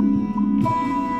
Música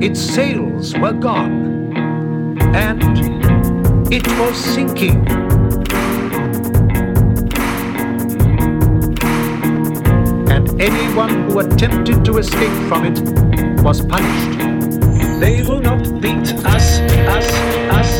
Its sails were gone, and it was sinking. And anyone who attempted to escape from it was punished. They will not beat us, us, us.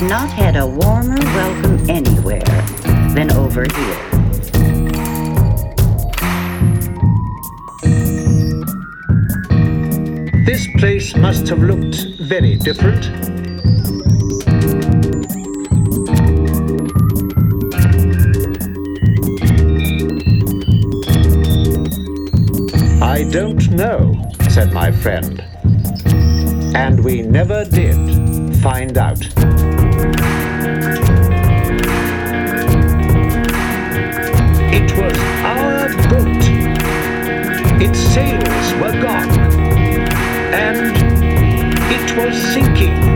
Have not had a warmer welcome anywhere than over here. This place must have looked very different. I don't know, said my friend. And we never did find out. Its sails were gone. And it was sinking.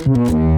Mm-hmm.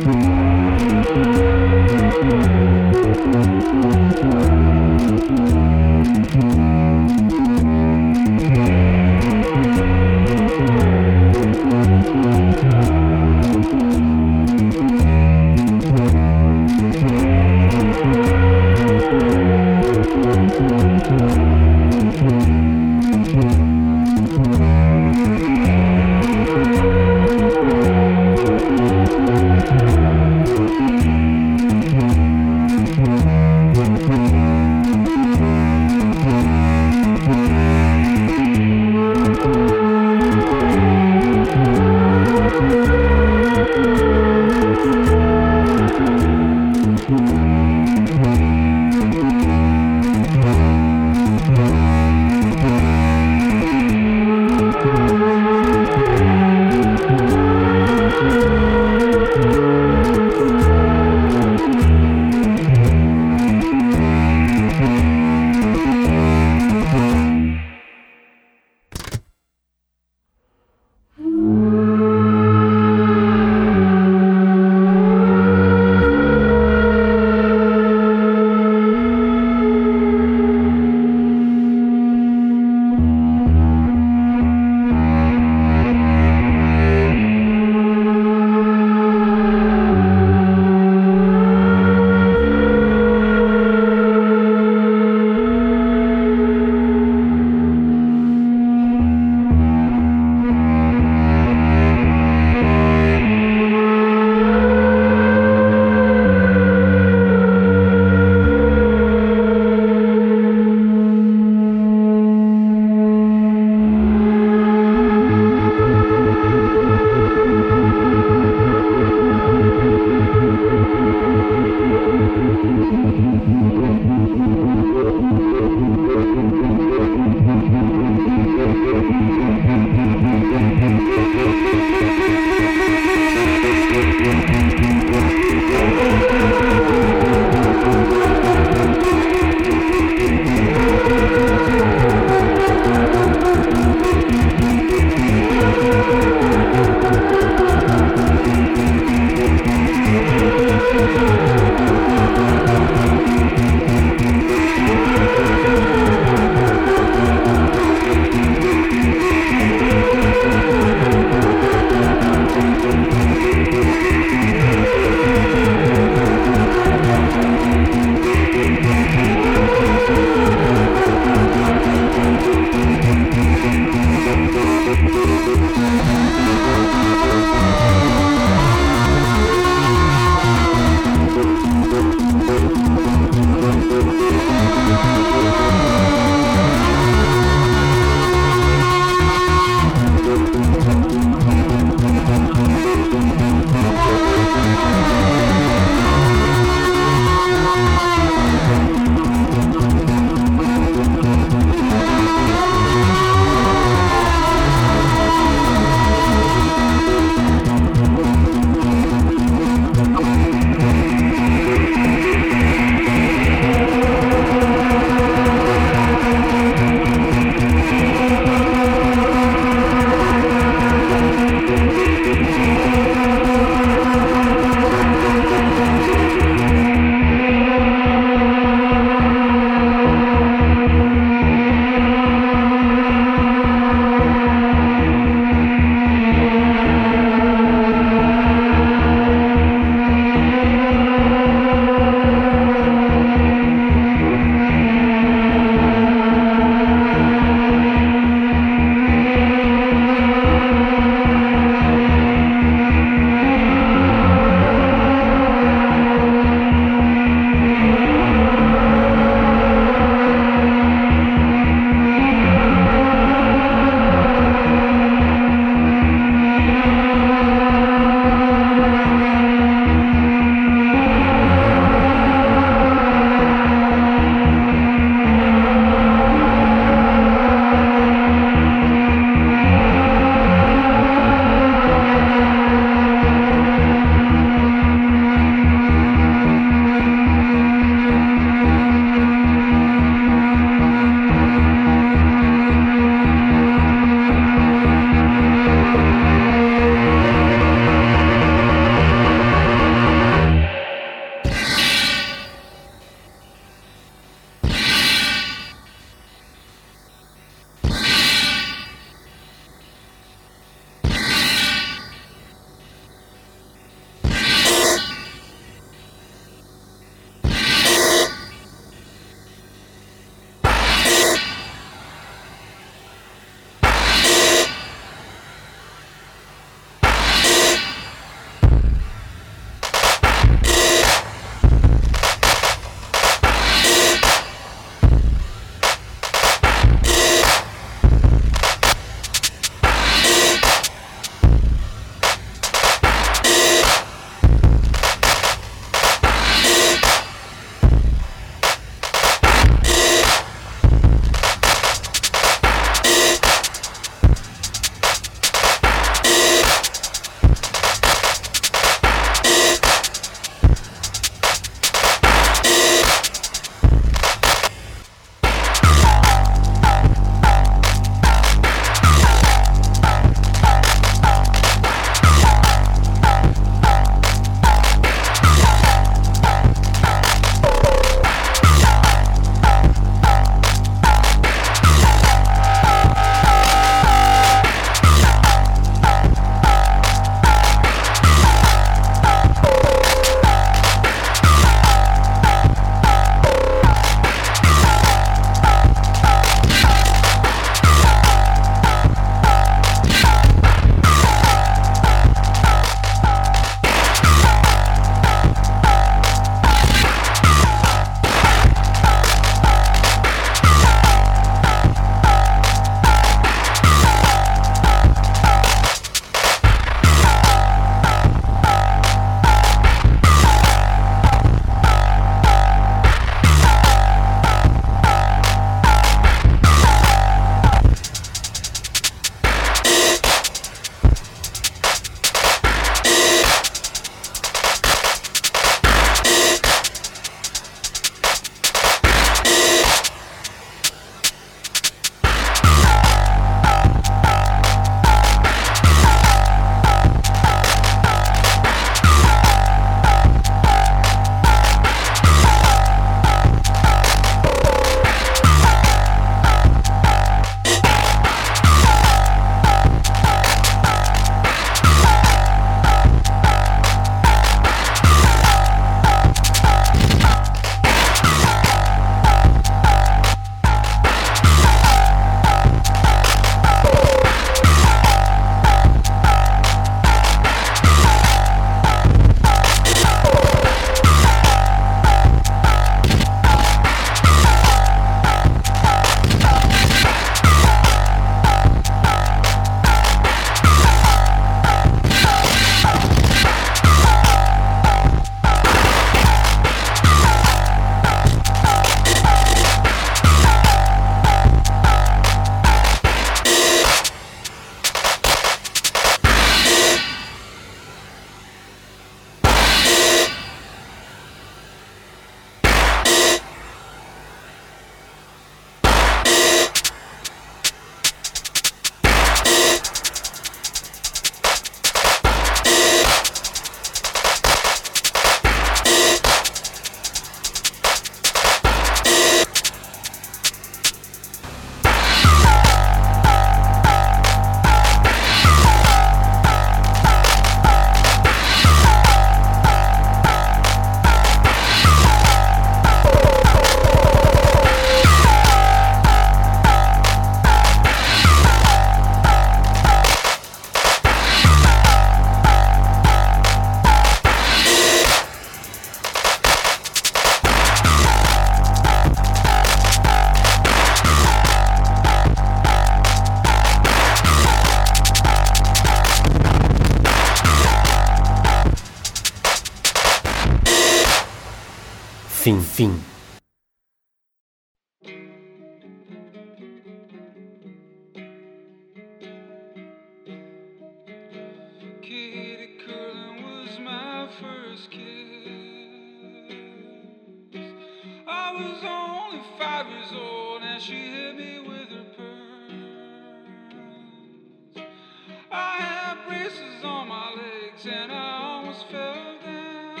legs and I almost fell down.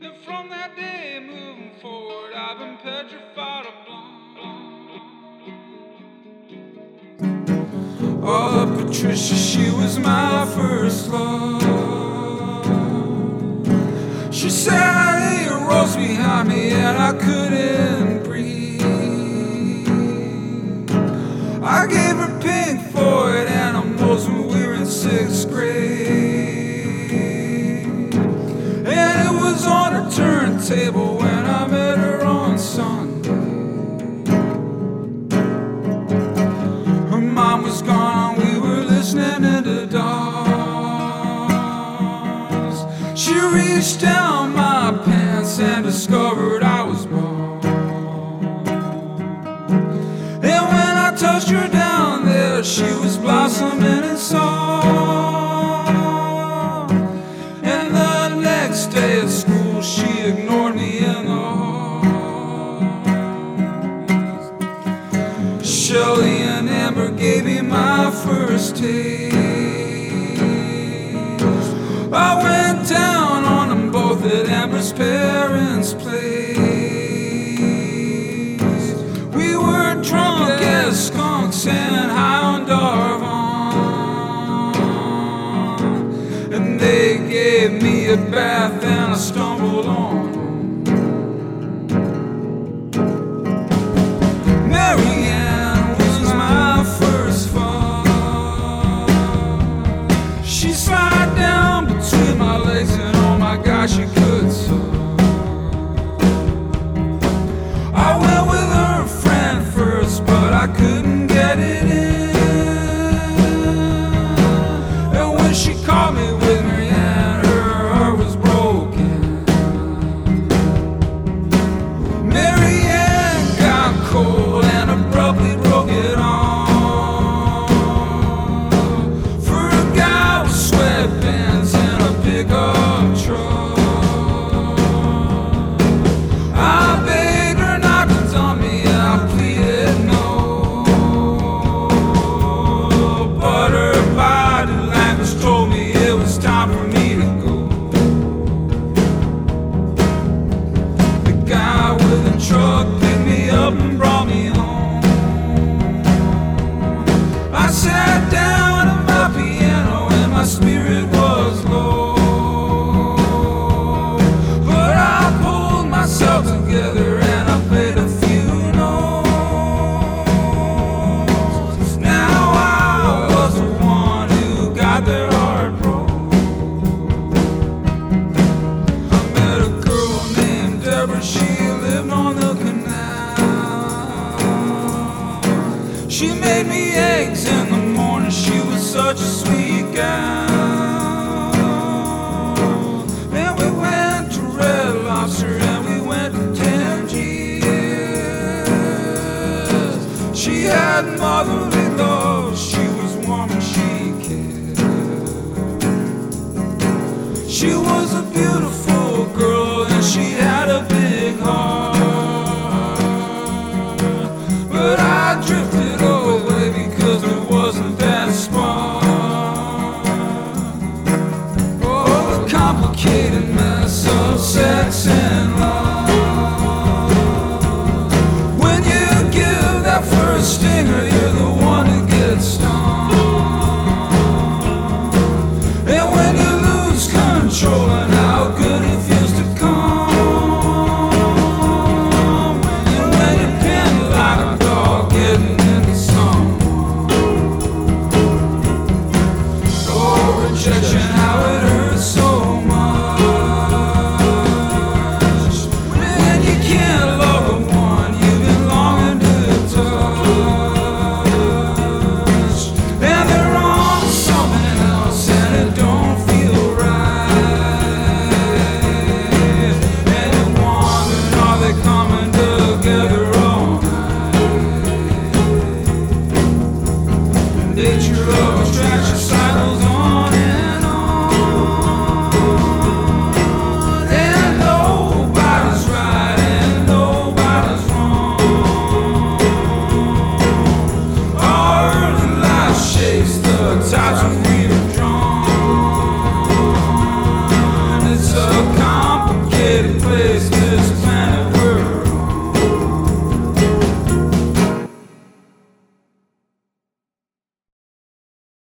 And from that day moving forward, I've been petrified of blonde. Oh, Patricia, she was my first love. She sat here, rose behind me, and I couldn't breathe. I gave her pink for it. Sixth grade, And it was on her turntable when I met her on Sunday. Her mom was gone, we were listening in the dark. She reached down my pants and discovered. bath and I stumbled on. Marianne was my first fall. She smiled. She was a beautiful girl and she had a big heart.